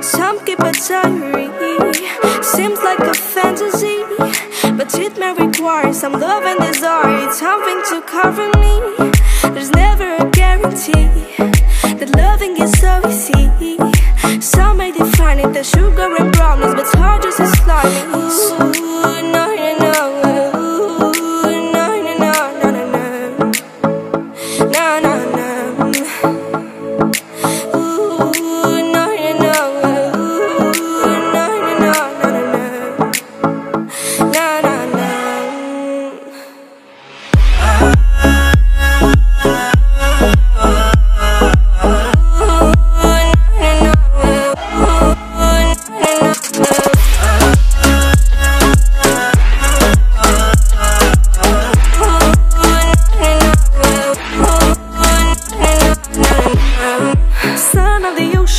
Some keep a diary, seems like a fantasy, but it may require some love and desire, It's something to cover me.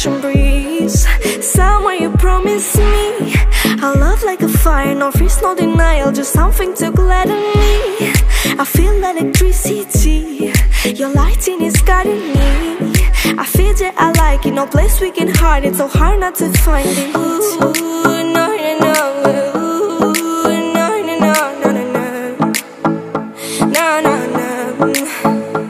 Ocean breeze. Somewhere you promised me. A love like a fire, no freeze, no denial Just something to gladden me. I feel electricity. Your lighting is guiding me. I feel that I like it, no place we can hide it So hard not to find it. Ooh, no, no, no Ooh, no, no, no, no, no, no No, no, no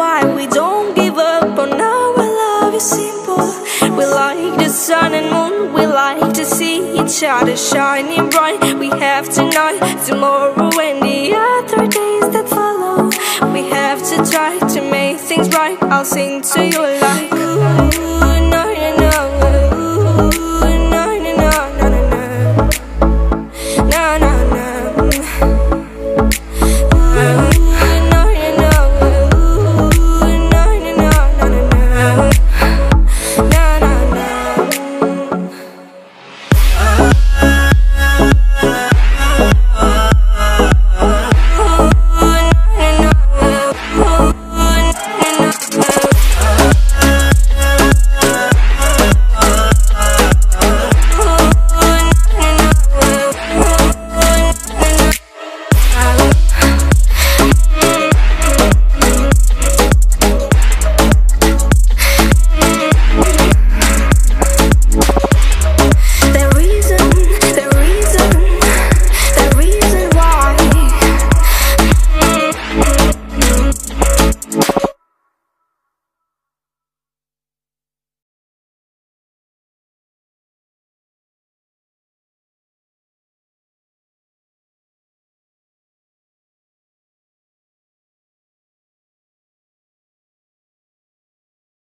why we don't give up on our love is simple. We like the sun and moon, we like to see each other shining bright. We have tonight, tomorrow, and the other days that follow. We have to try to make things right. I'll sing to you.